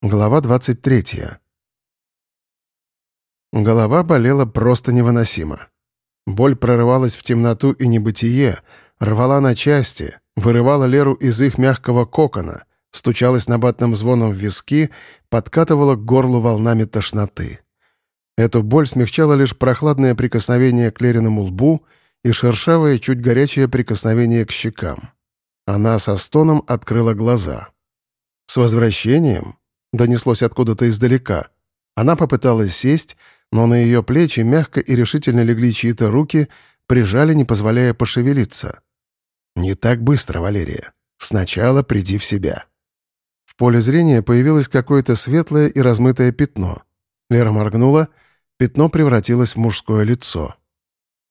Глава 23. Голова болела просто невыносимо. Боль прорывалась в темноту и небытие, рвала на части, вырывала Леру из их мягкого кокона, стучалась набатным звоном в виски, подкатывала к горлу волнами тошноты. Эту боль смягчало лишь прохладное прикосновение к Лериному лбу и шершавое, чуть горячее прикосновение к щекам. Она со стоном открыла глаза. «С возвращением?» Донеслось откуда-то издалека. Она попыталась сесть, но на ее плечи мягко и решительно легли чьи-то руки, прижали, не позволяя пошевелиться. «Не так быстро, Валерия. Сначала приди в себя». В поле зрения появилось какое-то светлое и размытое пятно. Лера моргнула, пятно превратилось в мужское лицо.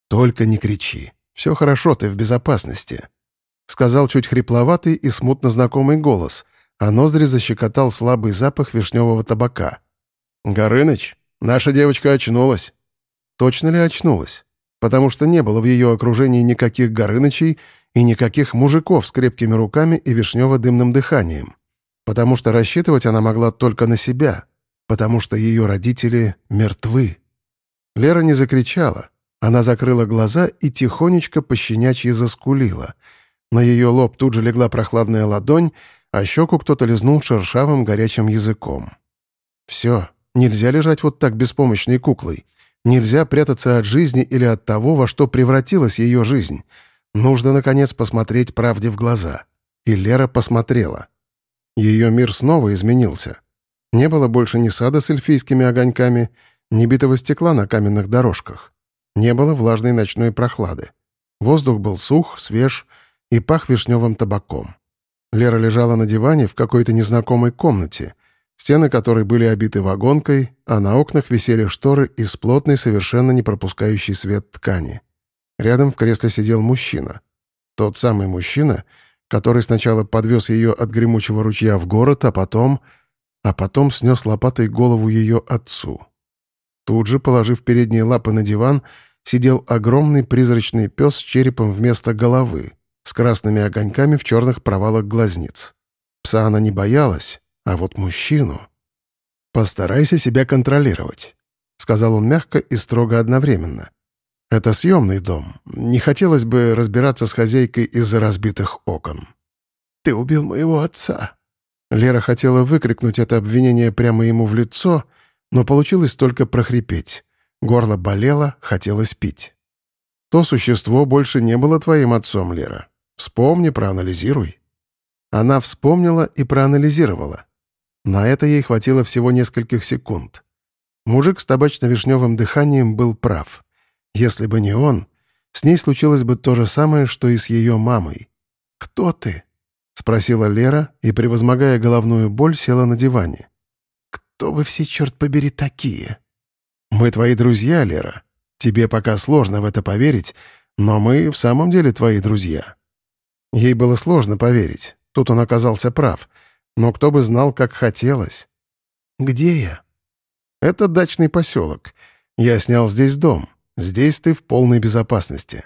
«Только не кричи. Все хорошо, ты в безопасности», — сказал чуть хрипловатый и смутно знакомый голос — а ноздри защекотал слабый запах вишневого табака. «Горыныч, наша девочка очнулась». Точно ли очнулась? Потому что не было в ее окружении никаких Горынычей и никаких мужиков с крепкими руками и вишнево-дымным дыханием. Потому что рассчитывать она могла только на себя. Потому что ее родители мертвы. Лера не закричала. Она закрыла глаза и тихонечко пощенячьи заскулила. На ее лоб тут же легла прохладная ладонь, а щеку кто-то лизнул шершавым горячим языком. Все, нельзя лежать вот так беспомощной куклой. Нельзя прятаться от жизни или от того, во что превратилась ее жизнь. Нужно, наконец, посмотреть правде в глаза. И Лера посмотрела. Ее мир снова изменился. Не было больше ни сада с эльфийскими огоньками, ни битого стекла на каменных дорожках. Не было влажной ночной прохлады. Воздух был сух, свеж и пах вишневым табаком. Лера лежала на диване в какой-то незнакомой комнате, стены которой были обиты вагонкой, а на окнах висели шторы из плотной, совершенно не пропускающей свет ткани. Рядом в кресле сидел мужчина. Тот самый мужчина, который сначала подвез ее от гремучего ручья в город, а потом... а потом снес лопатой голову ее отцу. Тут же, положив передние лапы на диван, сидел огромный призрачный пес с черепом вместо головы, с красными огоньками в черных провалах глазниц. Пса она не боялась, а вот мужчину... «Постарайся себя контролировать», — сказал он мягко и строго одновременно. «Это съемный дом. Не хотелось бы разбираться с хозяйкой из-за разбитых окон». «Ты убил моего отца». Лера хотела выкрикнуть это обвинение прямо ему в лицо, но получилось только прохрипеть. Горло болело, хотелось пить. «То существо больше не было твоим отцом, Лера. Вспомни, проанализируй». Она вспомнила и проанализировала. На это ей хватило всего нескольких секунд. Мужик с табачно-вишневым дыханием был прав. Если бы не он, с ней случилось бы то же самое, что и с ее мамой. «Кто ты?» — спросила Лера и, превозмогая головную боль, села на диване. «Кто вы все, черт побери, такие?» «Мы твои друзья, Лера. Тебе пока сложно в это поверить, но мы в самом деле твои друзья. Ей было сложно поверить. Тут он оказался прав. Но кто бы знал, как хотелось. «Где я?» «Это дачный поселок. Я снял здесь дом. Здесь ты в полной безопасности».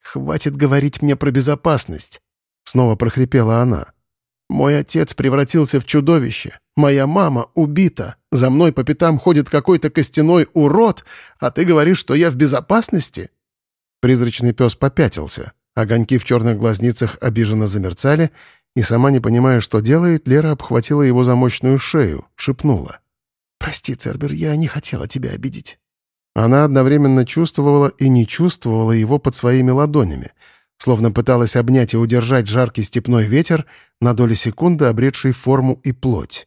«Хватит говорить мне про безопасность», — снова прохрипела она. «Мой отец превратился в чудовище. Моя мама убита. За мной по пятам ходит какой-то костяной урод, а ты говоришь, что я в безопасности?» Призрачный пес попятился. Огоньки в черных глазницах обиженно замерцали, и сама не понимая, что делает, Лера обхватила его за мощную шею, шепнула. «Прости, Цербер, я не хотела тебя обидеть». Она одновременно чувствовала и не чувствовала его под своими ладонями, словно пыталась обнять и удержать жаркий степной ветер, на доли секунды обретший форму и плоть.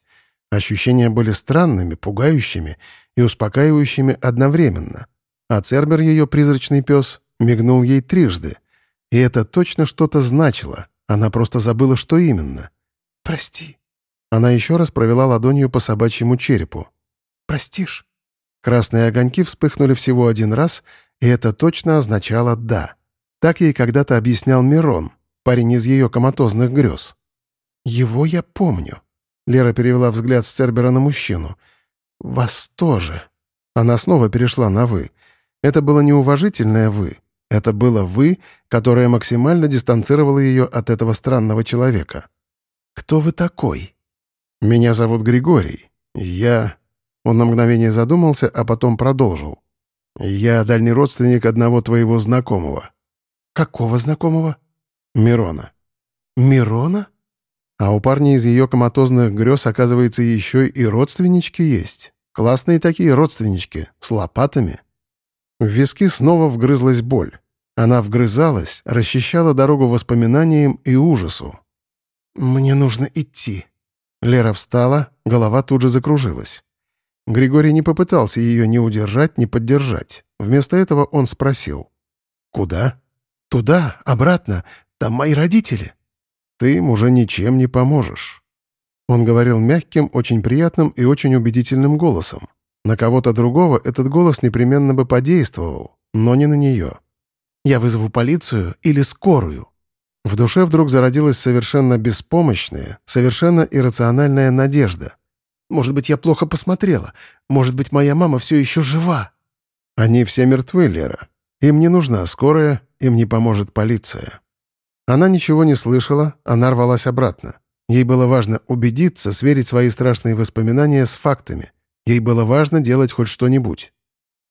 Ощущения были странными, пугающими и успокаивающими одновременно. А Цербер, ее призрачный пес, мигнул ей трижды — и это точно что-то значило. Она просто забыла, что именно. «Прости». Она еще раз провела ладонью по собачьему черепу. «Простишь?» Красные огоньки вспыхнули всего один раз, и это точно означало «да». Так ей когда-то объяснял Мирон, парень из ее коматозных грез. «Его я помню». Лера перевела взгляд с Цербера на мужчину. «Вас тоже». Она снова перешла на «вы». Это было неуважительное «вы», это было вы, которое максимально дистанцировало ее от этого странного человека. «Кто вы такой?» «Меня зовут Григорий. Я...» Он на мгновение задумался, а потом продолжил. «Я дальний родственник одного твоего знакомого». «Какого знакомого?» «Мирона». «Мирона?» А у парня из ее коматозных грез, оказывается, еще и родственнички есть. Классные такие родственнички, с лопатами. В виски снова вгрызлась боль. Она вгрызалась, расчищала дорогу воспоминаниям и ужасу. «Мне нужно идти». Лера встала, голова тут же закружилась. Григорий не попытался ее ни удержать, ни поддержать. Вместо этого он спросил. «Куда?» «Туда, обратно. Там мои родители». «Ты им уже ничем не поможешь». Он говорил мягким, очень приятным и очень убедительным голосом. На кого-то другого этот голос непременно бы подействовал, но не на нее. Я вызову полицию или скорую». В душе вдруг зародилась совершенно беспомощная, совершенно иррациональная надежда. «Может быть, я плохо посмотрела. Может быть, моя мама все еще жива». «Они все мертвы, Лера. Им не нужна скорая, им не поможет полиция». Она ничего не слышала, она рвалась обратно. Ей было важно убедиться, сверить свои страшные воспоминания с фактами. Ей было важно делать хоть что-нибудь.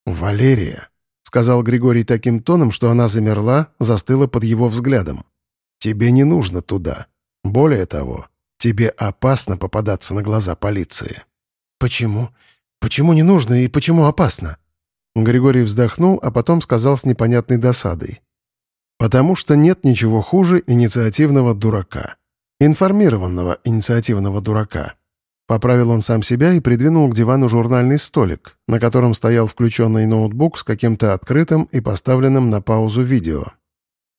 «Валерия», сказал Григорий таким тоном, что она замерла, застыла под его взглядом. «Тебе не нужно туда. Более того, тебе опасно попадаться на глаза полиции». «Почему? Почему не нужно и почему опасно?» Григорий вздохнул, а потом сказал с непонятной досадой. «Потому что нет ничего хуже инициативного дурака. Информированного инициативного дурака. Поправил он сам себя и придвинул к дивану журнальный столик, на котором стоял включенный ноутбук с каким-то открытым и поставленным на паузу видео.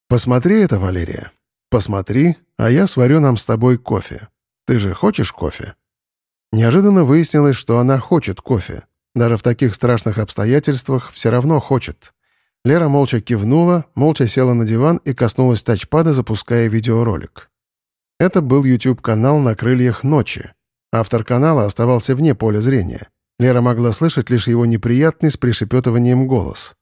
«Посмотри это, Валерия. Посмотри, а я сварю нам с тобой кофе. Ты же хочешь кофе?» Неожиданно выяснилось, что она хочет кофе. Даже в таких страшных обстоятельствах все равно хочет. Лера молча кивнула, молча села на диван и коснулась тачпада, запуская видеоролик. Это был YouTube-канал «На крыльях ночи», Автор канала оставался вне поля зрения. Лера могла слышать лишь его неприятный с пришепетыванием голос.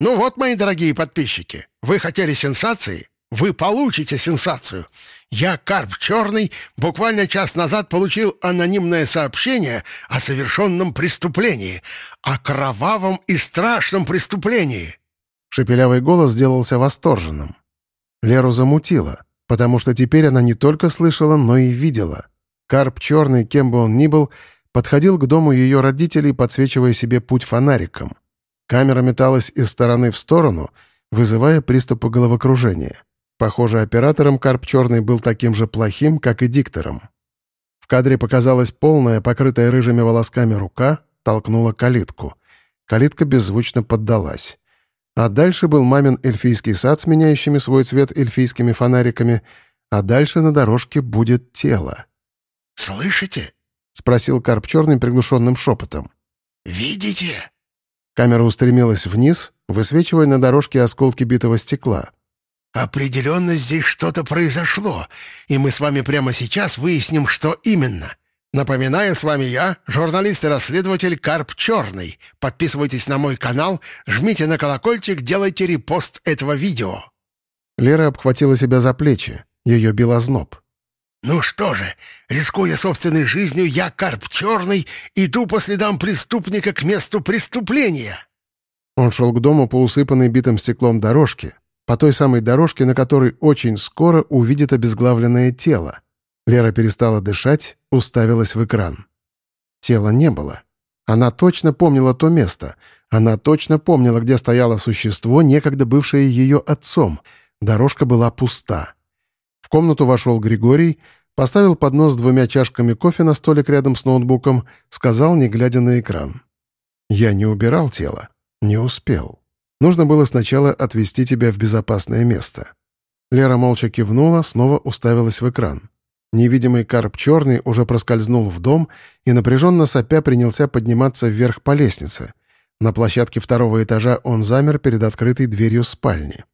«Ну вот, мои дорогие подписчики, вы хотели сенсации? Вы получите сенсацию. Я, Карп Черный, буквально час назад получил анонимное сообщение о совершенном преступлении, о кровавом и страшном преступлении». Шепелявый голос сделался восторженным. Леру замутило, потому что теперь она не только слышала, но и видела — Карп черный, кем бы он ни был, подходил к дому ее родителей, подсвечивая себе путь фонариком. Камера металась из стороны в сторону, вызывая приступы головокружения. Похоже, оператором Карп черный был таким же плохим, как и диктором. В кадре показалась полная, покрытая рыжими волосками рука, толкнула калитку. Калитка беззвучно поддалась. А дальше был мамин эльфийский сад с меняющими свой цвет эльфийскими фонариками, а дальше на дорожке будет тело. «Слышите?» — спросил Карп Черный приглушенным шепотом. «Видите?» Камера устремилась вниз, высвечивая на дорожке осколки битого стекла. «Определенно здесь что-то произошло, и мы с вами прямо сейчас выясним, что именно. Напоминаю, с вами я, журналист и расследователь Карп Черный. Подписывайтесь на мой канал, жмите на колокольчик, делайте репост этого видео». Лера обхватила себя за плечи. Ее бил озноб. «Ну что же, рискуя собственной жизнью, я, Карп Черный, иду по следам преступника к месту преступления!» Он шел к дому по усыпанной битым стеклом дорожке, по той самой дорожке, на которой очень скоро увидит обезглавленное тело. Лера перестала дышать, уставилась в экран. Тела не было. Она точно помнила то место. Она точно помнила, где стояло существо, некогда бывшее ее отцом. Дорожка была пуста. В комнату вошел Григорий, поставил поднос с двумя чашками кофе на столик рядом с ноутбуком, сказал, не глядя на экран. «Я не убирал тело. Не успел. Нужно было сначала отвезти тебя в безопасное место». Лера молча кивнула, снова уставилась в экран. Невидимый карп черный уже проскользнул в дом и напряженно сопя принялся подниматься вверх по лестнице. На площадке второго этажа он замер перед открытой дверью спальни.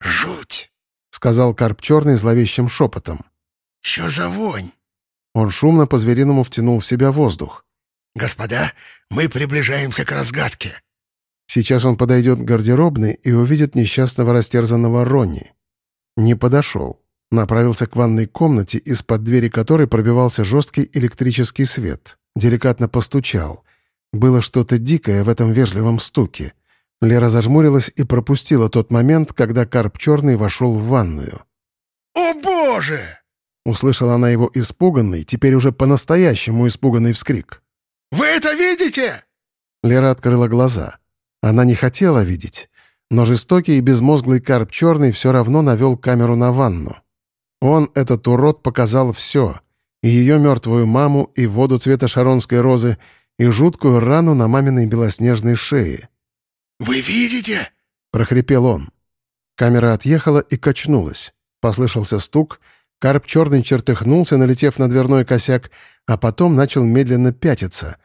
«Жуть!» Сказал Карп Черный зловещим шепотом. «Что за вонь?» Он шумно по-звериному втянул в себя воздух. «Господа, мы приближаемся к разгадке». Сейчас он подойдет к гардеробной и увидит несчастного растерзанного Ронни. Не подошел. Направился к ванной комнате, из-под двери которой пробивался жесткий электрический свет. Деликатно постучал. Было что-то дикое в этом вежливом стуке. Лера зажмурилась и пропустила тот момент, когда Карп Черный вошел в ванную. «О, Боже!» Услышала она его испуганный, теперь уже по-настоящему испуганный вскрик. «Вы это видите?» Лера открыла глаза. Она не хотела видеть, но жестокий и безмозглый Карп Черный все равно навел камеру на ванну. Он, этот урод, показал все. И ее мертвую маму, и воду цвета шаронской розы, и жуткую рану на маминой белоснежной шее. «Вы видите?» — прохрипел он. Камера отъехала и качнулась. Послышался стук. Карп черный чертыхнулся, налетев на дверной косяк, а потом начал медленно пятиться.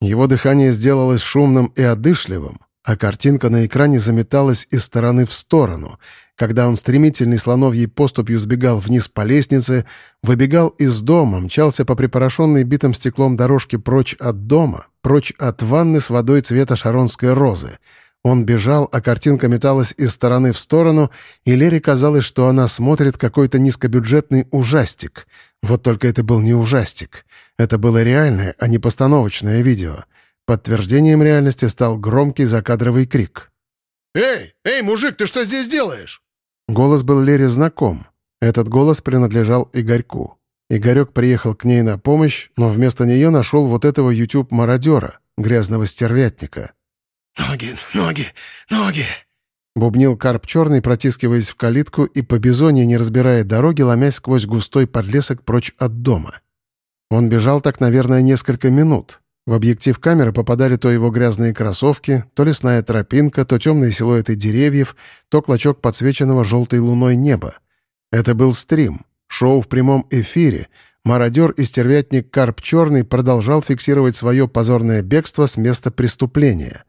Его дыхание сделалось шумным и одышливым а картинка на экране заметалась из стороны в сторону, когда он стремительной слоновьей поступью сбегал вниз по лестнице, выбегал из дома, мчался по припорошенной битым стеклом дорожке прочь от дома, прочь от ванны с водой цвета шаронской розы. Он бежал, а картинка металась из стороны в сторону, и Лере казалось, что она смотрит какой-то низкобюджетный ужастик. Вот только это был не ужастик. Это было реальное, а не постановочное видео — Подтверждением реальности стал громкий закадровый крик. «Эй, эй, мужик, ты что здесь делаешь?» Голос был Лере знаком. Этот голос принадлежал Игорьку. Игорек приехал к ней на помощь, но вместо нее нашел вот этого YouTube-мародера, грязного стервятника. «Ноги, ноги, ноги!» Бубнил карп черный, протискиваясь в калитку и по бизоне, не разбирая дороги, ломясь сквозь густой подлесок прочь от дома. Он бежал так, наверное, несколько минут, в объектив камеры попадали то его грязные кроссовки, то лесная тропинка, то темные силуэты деревьев, то клочок подсвеченного желтой луной неба. Это был стрим, шоу в прямом эфире. Мародер и стервятник Карп Черный продолжал фиксировать свое позорное бегство с места преступления.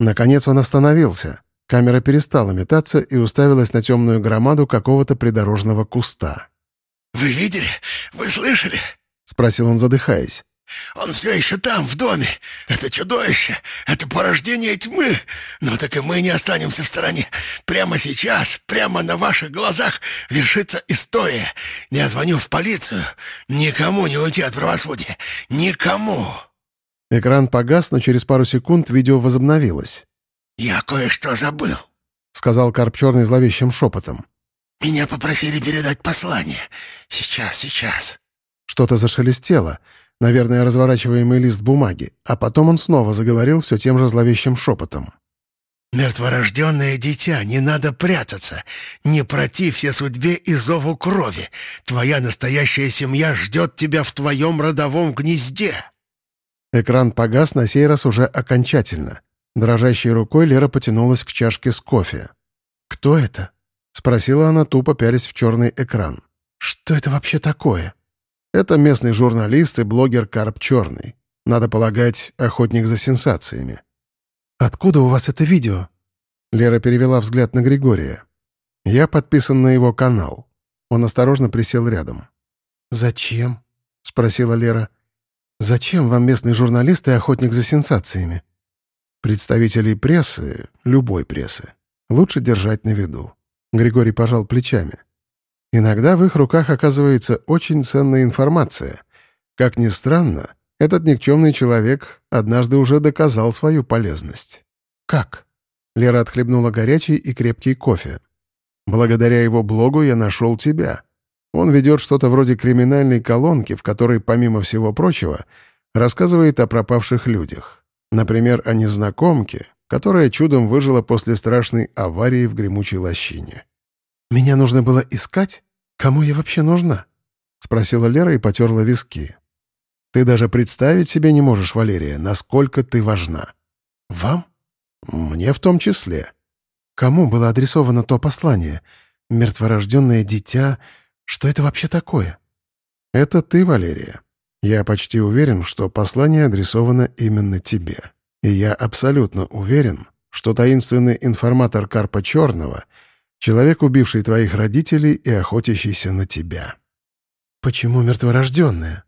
Наконец он остановился. Камера перестала метаться и уставилась на темную громаду какого-то придорожного куста. «Вы видели? Вы слышали?» — спросил он, задыхаясь. Он все еще там, в доме. Это чудовище, это порождение тьмы. Но так и мы не останемся в стороне. Прямо сейчас, прямо на ваших глазах вершится история. Я звоню в полицию. Никому не уйти от правосудия. Никому. Экран погас, но через пару секунд видео возобновилось. «Я кое-что забыл», — сказал Карп Черный зловещим шепотом. «Меня попросили передать послание. Сейчас, сейчас». Что-то зашелестело — наверное, разворачиваемый лист бумаги, а потом он снова заговорил все тем же зловещим шепотом. «Мертворожденное дитя, не надо прятаться. Не протився судьбе и зову крови. Твоя настоящая семья ждет тебя в твоем родовом гнезде». Экран погас на сей раз уже окончательно. Дрожащей рукой Лера потянулась к чашке с кофе. «Кто это?» — спросила она, тупо пялись в черный экран. «Что это вообще такое?» Это местный журналист и блогер Карп Черный. Надо полагать, охотник за сенсациями. «Откуда у вас это видео?» Лера перевела взгляд на Григория. «Я подписан на его канал». Он осторожно присел рядом. «Зачем?» — спросила Лера. «Зачем вам местный журналист и охотник за сенсациями?» «Представителей прессы, любой прессы, лучше держать на виду». Григорий пожал плечами. Иногда в их руках оказывается очень ценная информация. Как ни странно, этот никчемный человек однажды уже доказал свою полезность. «Как?» Лера отхлебнула горячий и крепкий кофе. «Благодаря его блогу я нашел тебя. Он ведет что-то вроде криминальной колонки, в которой, помимо всего прочего, рассказывает о пропавших людях. Например, о незнакомке, которая чудом выжила после страшной аварии в гремучей лощине. «Меня нужно было искать? Кому я вообще нужна?» — спросила Лера и потерла виски. «Ты даже представить себе не можешь, Валерия, насколько ты важна». «Вам?» «Мне в том числе». «Кому было адресовано то послание? Мертворожденное дитя? Что это вообще такое?» «Это ты, Валерия. Я почти уверен, что послание адресовано именно тебе. И я абсолютно уверен, что таинственный информатор Карпа Черного — Человек, убивший твоих родителей и охотящийся на тебя». «Почему мертворожденная?»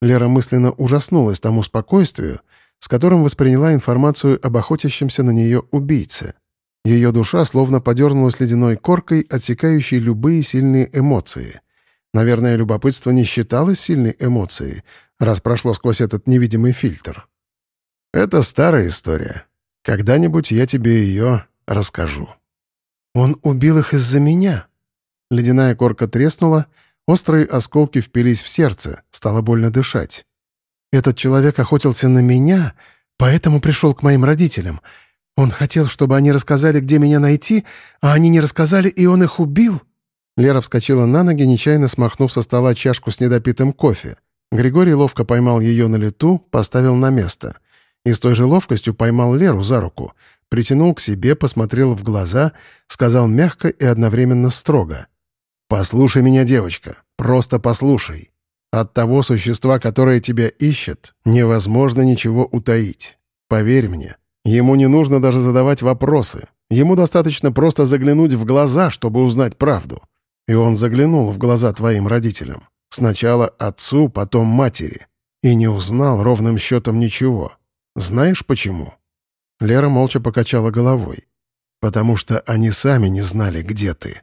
Лера мысленно ужаснулась тому спокойствию, с которым восприняла информацию об охотящемся на нее убийце. Ее душа словно подернулась ледяной коркой, отсекающей любые сильные эмоции. Наверное, любопытство не считалось сильной эмоцией, раз прошло сквозь этот невидимый фильтр. Это старая история. Когда-нибудь я тебе ее расскажу. Он убил их из-за меня. Ледяная корка треснула, острые осколки впились в сердце, стало больно дышать. Этот человек охотился на меня, поэтому пришел к моим родителям. Он хотел, чтобы они рассказали, где меня найти, а они не рассказали, и он их убил. Лера вскочила на ноги, нечаянно смахнув со стола чашку с недопитым кофе. Григорий ловко поймал ее на лету, поставил на место. И с той же ловкостью поймал Леру за руку, притянул к себе, посмотрел в глаза, сказал мягко и одновременно строго. «Послушай меня, девочка, просто послушай. От того существа, которое тебя ищет, невозможно ничего утаить. Поверь мне, ему не нужно даже задавать вопросы. Ему достаточно просто заглянуть в глаза, чтобы узнать правду. И он заглянул в глаза твоим родителям. Сначала отцу, потом матери. И не узнал ровным счетом ничего. Знаешь почему?» Лера молча покачала головой. «Потому что они сами не знали, где ты».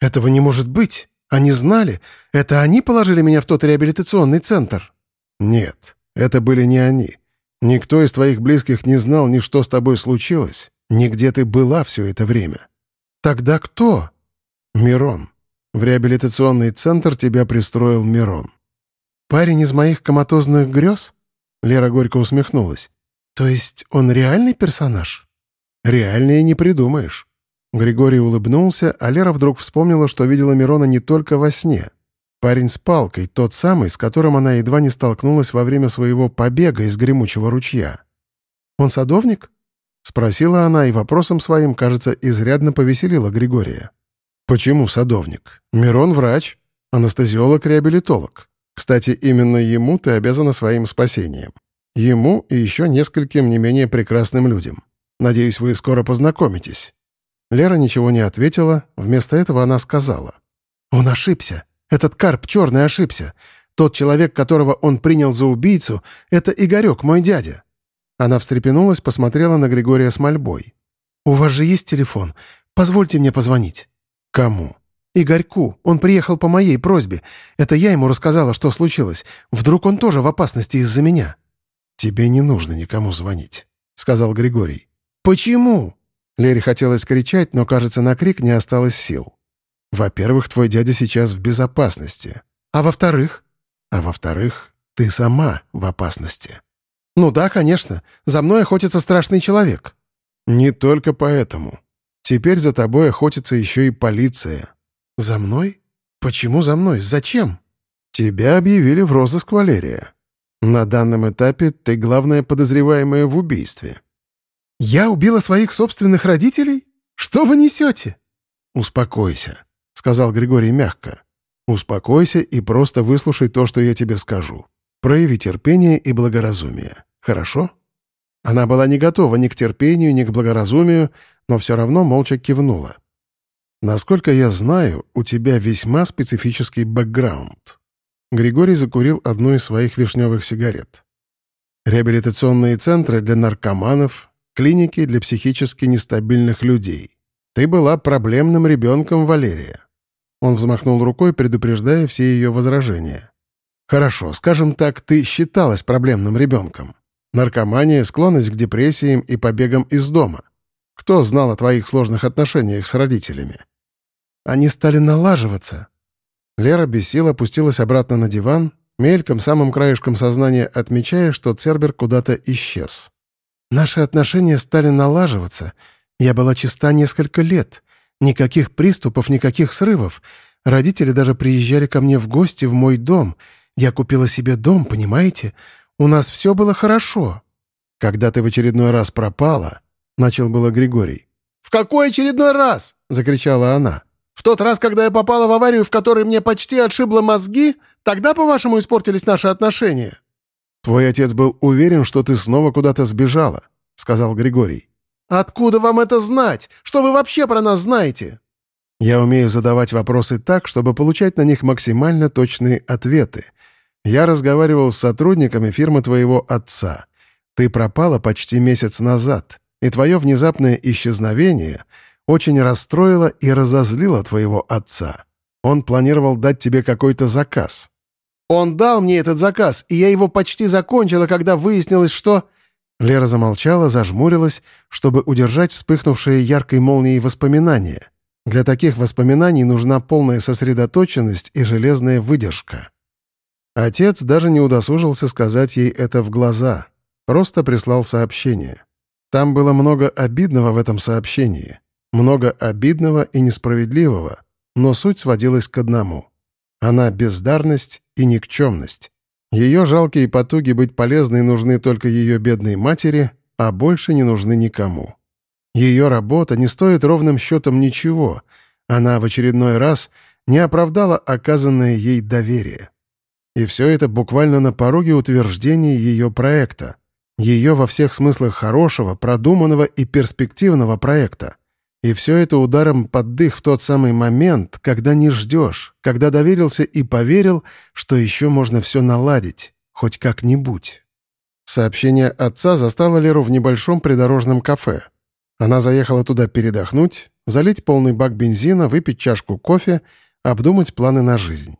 «Этого не может быть! Они знали! Это они положили меня в тот реабилитационный центр?» «Нет, это были не они. Никто из твоих близких не знал ни что с тобой случилось, ни где ты была все это время». «Тогда кто?» «Мирон. В реабилитационный центр тебя пристроил Мирон». «Парень из моих коматозных грез?» Лера горько усмехнулась. «То есть он реальный персонаж?» «Реальнее не придумаешь». Григорий улыбнулся, а Лера вдруг вспомнила, что видела Мирона не только во сне. Парень с палкой, тот самый, с которым она едва не столкнулась во время своего побега из гремучего ручья. «Он садовник?» — спросила она, и вопросом своим, кажется, изрядно повеселила Григория. «Почему садовник? Мирон — врач, анестезиолог-реабилитолог. Кстати, именно ему ты обязана своим спасением. Ему и еще нескольким не менее прекрасным людям. Надеюсь, вы скоро познакомитесь». Лера ничего не ответила, вместо этого она сказала. «Он ошибся. Этот карп черный ошибся. Тот человек, которого он принял за убийцу, это Игорек, мой дядя». Она встрепенулась, посмотрела на Григория с мольбой. «У вас же есть телефон? Позвольте мне позвонить». «Кому?» «Игорьку. Он приехал по моей просьбе. Это я ему рассказала, что случилось. Вдруг он тоже в опасности из-за меня». «Тебе не нужно никому звонить», — сказал Григорий. «Почему?» Лере хотелось кричать, но, кажется, на крик не осталось сил. «Во-первых, твой дядя сейчас в безопасности. А во-вторых?» «А во-вторых, ты сама в опасности». «Ну да, конечно. За мной охотится страшный человек». «Не только поэтому. Теперь за тобой охотится еще и полиция». «За мной? Почему за мной? Зачем?» «Тебя объявили в розыск, Валерия. На данном этапе ты главная подозреваемая в убийстве». «Я убила своих собственных родителей? Что вы несете?» «Успокойся», — сказал Григорий мягко. «Успокойся и просто выслушай то, что я тебе скажу. Прояви терпение и благоразумие. Хорошо?» Она была не готова ни к терпению, ни к благоразумию, но все равно молча кивнула. «Насколько я знаю, у тебя весьма специфический бэкграунд». Григорий закурил одну из своих вишневых сигарет. «Реабилитационные центры для наркоманов, клиники для психически нестабильных людей. Ты была проблемным ребенком, Валерия». Он взмахнул рукой, предупреждая все ее возражения. «Хорошо, скажем так, ты считалась проблемным ребенком. Наркомания, склонность к депрессиям и побегам из дома. Кто знал о твоих сложных отношениях с родителями? Они стали налаживаться. Лера без сил опустилась обратно на диван, мельком, самым краешком сознания отмечая, что Цербер куда-то исчез. Наши отношения стали налаживаться. Я была чиста несколько лет. Никаких приступов, никаких срывов. Родители даже приезжали ко мне в гости в мой дом. Я купила себе дом, понимаете? У нас все было хорошо». «Когда ты в очередной раз пропала», — начал было Григорий. «В какой очередной раз?» — закричала она. «В тот раз, когда я попала в аварию, в которой мне почти отшибло мозги, тогда, по-вашему, испортились наши отношения?» «Твой отец был уверен, что ты снова куда-то сбежала», — сказал Григорий. «Откуда вам это знать? Что вы вообще про нас знаете?» «Я умею задавать вопросы так, чтобы получать на них максимально точные ответы. Я разговаривал с сотрудниками фирмы твоего отца. Ты пропала почти месяц назад, и твое внезапное исчезновение очень расстроило и разозлило твоего отца. Он планировал дать тебе какой-то заказ. Он дал мне этот заказ, и я его почти закончила, когда выяснилось, что...» Лера замолчала, зажмурилась, чтобы удержать вспыхнувшие яркой молнией воспоминания. Для таких воспоминаний нужна полная сосредоточенность и железная выдержка. Отец даже не удосужился сказать ей это в глаза, просто прислал сообщение. Там было много обидного в этом сообщении, много обидного и несправедливого, но суть сводилась к одному. Она бездарность и никчемность. Ее жалкие потуги быть полезной нужны только ее бедной матери, а больше не нужны никому. Ее работа не стоит ровным счетом ничего. Она в очередной раз не оправдала оказанное ей доверие. И все это буквально на пороге утверждения ее проекта. Ее во всех смыслах хорошего, продуманного и перспективного проекта. И все это ударом под дых в тот самый момент, когда не ждешь, когда доверился и поверил, что еще можно все наладить, хоть как-нибудь. Сообщение отца застало Леру в небольшом придорожном кафе. Она заехала туда передохнуть, залить полный бак бензина, выпить чашку кофе, обдумать планы на жизнь.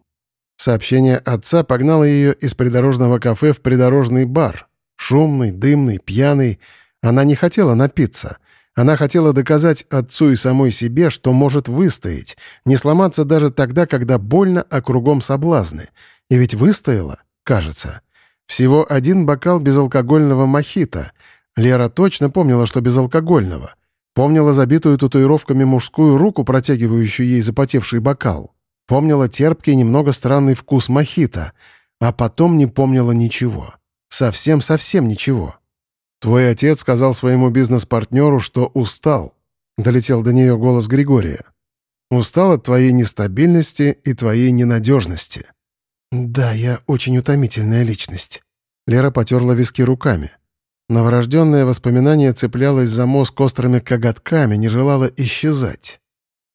Сообщение отца погнало ее из придорожного кафе в придорожный бар. Шумный, дымный, пьяный. Она не хотела напиться — она хотела доказать отцу и самой себе, что может выстоять, не сломаться даже тогда, когда больно, а кругом соблазны. И ведь выстояла, кажется. Всего один бокал безалкогольного мохито. Лера точно помнила, что безалкогольного. Помнила забитую татуировками мужскую руку, протягивающую ей запотевший бокал. Помнила терпкий, немного странный вкус мохито. А потом не помнила ничего. Совсем-совсем ничего. «Твой отец сказал своему бизнес-партнеру, что устал», — долетел до нее голос Григория. «Устал от твоей нестабильности и твоей ненадежности». «Да, я очень утомительная личность». Лера потерла виски руками. Новорожденное воспоминание цеплялось за мозг острыми коготками, не желало исчезать.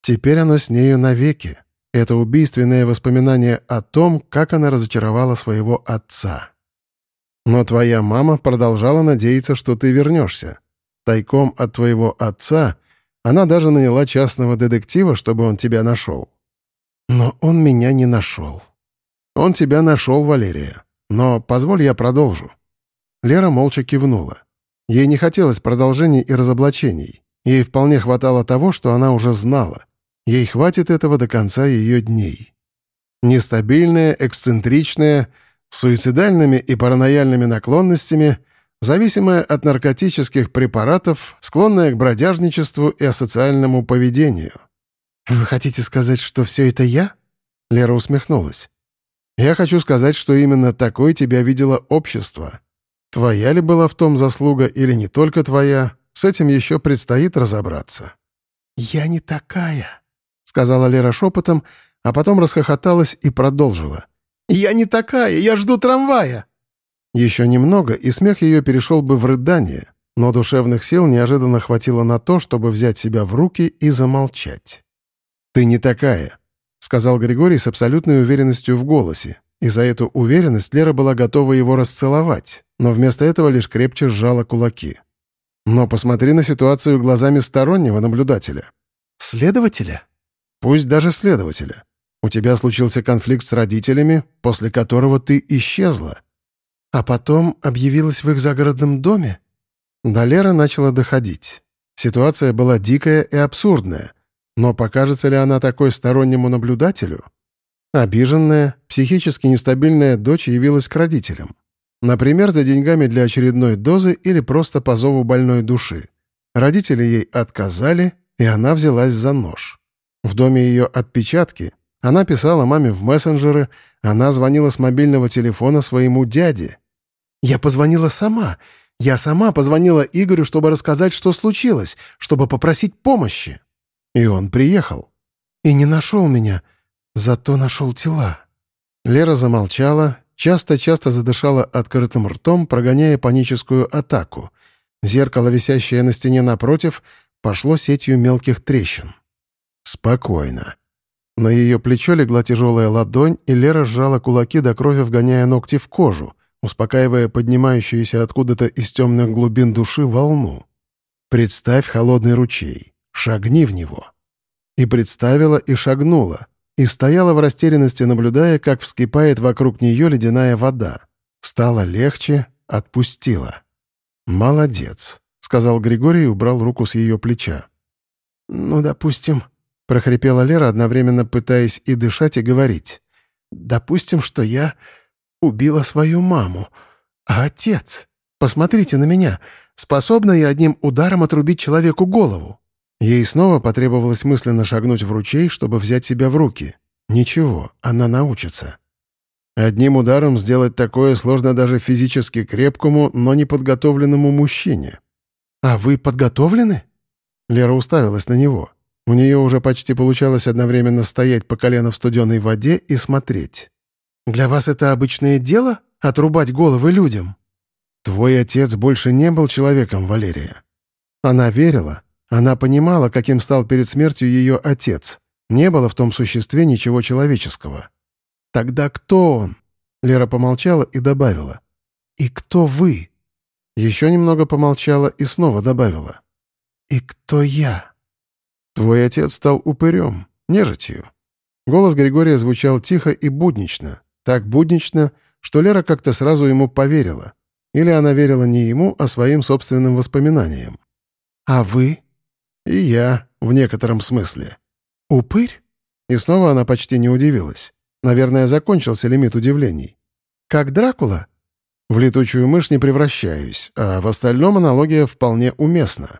Теперь оно с нею навеки. Это убийственное воспоминание о том, как она разочаровала своего отца. Но твоя мама продолжала надеяться, что ты вернешься. Тайком от твоего отца она даже наняла частного детектива, чтобы он тебя нашел. Но он меня не нашел. Он тебя нашел, Валерия. Но позволь я продолжу. Лера молча кивнула. Ей не хотелось продолжений и разоблачений. Ей вполне хватало того, что она уже знала. Ей хватит этого до конца ее дней. Нестабильная, эксцентричная — суицидальными и паранояльными наклонностями, зависимая от наркотических препаратов, склонная к бродяжничеству и асоциальному поведению. «Вы хотите сказать, что все это я?» Лера усмехнулась. «Я хочу сказать, что именно такой тебя видело общество. Твоя ли была в том заслуга или не только твоя, с этим еще предстоит разобраться». «Я не такая», — сказала Лера шепотом, а потом расхохоталась и продолжила. «Я не такая, я жду трамвая!» Еще немного, и смех ее перешел бы в рыдание, но душевных сил неожиданно хватило на то, чтобы взять себя в руки и замолчать. «Ты не такая», — сказал Григорий с абсолютной уверенностью в голосе, и за эту уверенность Лера была готова его расцеловать, но вместо этого лишь крепче сжала кулаки. «Но посмотри на ситуацию глазами стороннего наблюдателя». «Следователя?» «Пусть даже следователя. У тебя случился конфликт с родителями, после которого ты исчезла. А потом объявилась в их загородном доме? До Леры начала доходить. Ситуация была дикая и абсурдная. Но покажется ли она такой стороннему наблюдателю? Обиженная, психически нестабильная дочь явилась к родителям. Например, за деньгами для очередной дозы или просто по зову больной души. Родители ей отказали, и она взялась за нож. В доме ее отпечатки, она писала маме в мессенджеры, она звонила с мобильного телефона своему дяде. «Я позвонила сама. Я сама позвонила Игорю, чтобы рассказать, что случилось, чтобы попросить помощи». И он приехал. И не нашел меня, зато нашел тела. Лера замолчала, часто-часто задышала открытым ртом, прогоняя паническую атаку. Зеркало, висящее на стене напротив, пошло сетью мелких трещин. «Спокойно», на ее плечо легла тяжелая ладонь, и Лера сжала кулаки до крови, вгоняя ногти в кожу, успокаивая поднимающуюся откуда-то из темных глубин души волну. «Представь холодный ручей. Шагни в него». И представила, и шагнула. и стояла в растерянности, наблюдая, как вскипает вокруг нее ледяная вода. Стало легче, отпустила. «Молодец», — сказал Григорий и убрал руку с ее плеча. «Ну, допустим», — прохрипела Лера, одновременно пытаясь и дышать, и говорить. «Допустим, что я убила свою маму. А отец? Посмотрите на меня. Способна я одним ударом отрубить человеку голову?» Ей снова потребовалось мысленно шагнуть в ручей, чтобы взять себя в руки. Ничего, она научится. Одним ударом сделать такое сложно даже физически крепкому, но неподготовленному мужчине. «А вы подготовлены?» Лера уставилась на него. У нее уже почти получалось одновременно стоять по колено в студеной воде и смотреть. «Для вас это обычное дело — отрубать головы людям?» «Твой отец больше не был человеком, Валерия». Она верила, она понимала, каким стал перед смертью ее отец. Не было в том существе ничего человеческого. «Тогда кто он?» Лера помолчала и добавила. «И кто вы?» Еще немного помолчала и снова добавила. «И кто я?» «Твой отец стал упырем, нежитью». Голос Григория звучал тихо и буднично. Так буднично, что Лера как-то сразу ему поверила. Или она верила не ему, а своим собственным воспоминаниям. «А вы?» «И я, в некотором смысле». «Упырь?» И снова она почти не удивилась. Наверное, закончился лимит удивлений. «Как Дракула?» В летучую мышь не превращаюсь, а в остальном аналогия вполне уместна.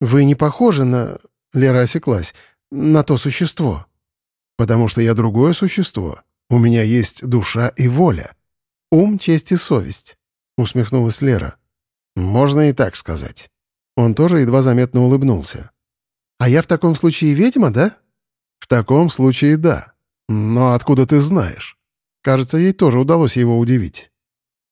«Вы не похожи на...» — Лера осеклась. «На то существо». «Потому что я другое существо. У меня есть душа и воля. Ум, честь и совесть», — усмехнулась Лера. «Можно и так сказать». Он тоже едва заметно улыбнулся. «А я в таком случае ведьма, да?» «В таком случае да. Но откуда ты знаешь?» Кажется, ей тоже удалось его удивить.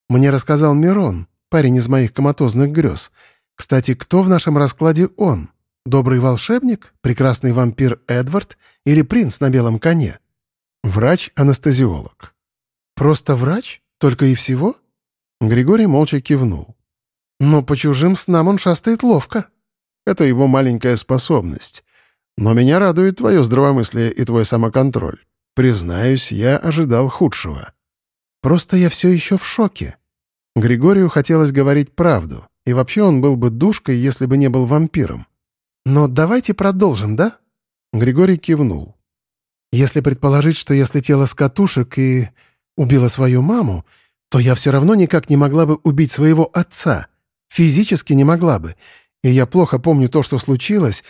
«Мне рассказал Мирон, парень из моих коматозных грез. Кстати, кто в нашем раскладе он? Добрый волшебник? Прекрасный вампир Эдвард? Или принц на белом коне?» «Врач-анестезиолог». «Просто врач? Только и всего?» Григорий молча кивнул. Но по чужим снам он шастает ловко. Это его маленькая способность. Но меня радует твое здравомыслие и твой самоконтроль. Признаюсь, я ожидал худшего. Просто я все еще в шоке. Григорию хотелось говорить правду, и вообще он был бы душкой, если бы не был вампиром. Но давайте продолжим, да? Григорий кивнул. Если предположить, что я слетела с катушек и убила свою маму, то я все равно никак не могла бы убить своего отца — Физически не могла бы. И я плохо помню то, что случилось,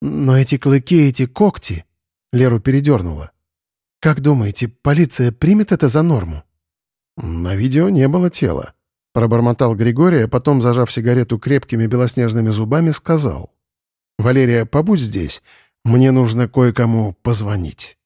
но эти клыки, эти когти...» Леру передернула. «Как думаете, полиция примет это за норму?» «На видео не было тела», — пробормотал Григорий, а потом, зажав сигарету крепкими белоснежными зубами, сказал. «Валерия, побудь здесь. Мне нужно кое-кому позвонить».